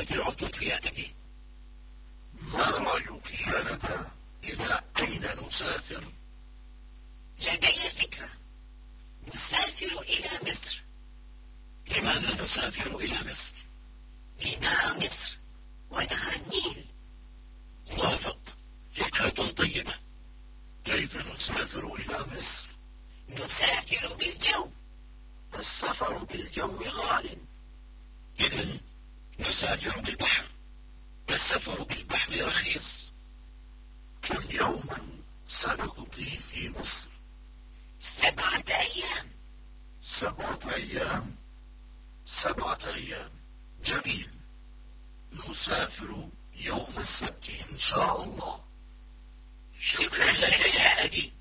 ذهبت العطلة يا أبي ما رأيك يا ندى إلى أين نسافر؟ لدي فكرة. نسافر إلى مصر. لماذا نسافر إلى مصر؟ لنرى مصر ونهر النيل. موافق. فكرة طيبة. كيف نسافر إلى مصر؟ نسافر بالجو. السفر بالجو غال. إذا نسافر بالبحر. السفر بالبحر رخيص. كم يوما سنقضي في مصر؟ سبعة أيام. سبعة أيام. سبعة أيام. جميل. نسافر يوم السبت إن شاء الله. شكرا لك يا أبي.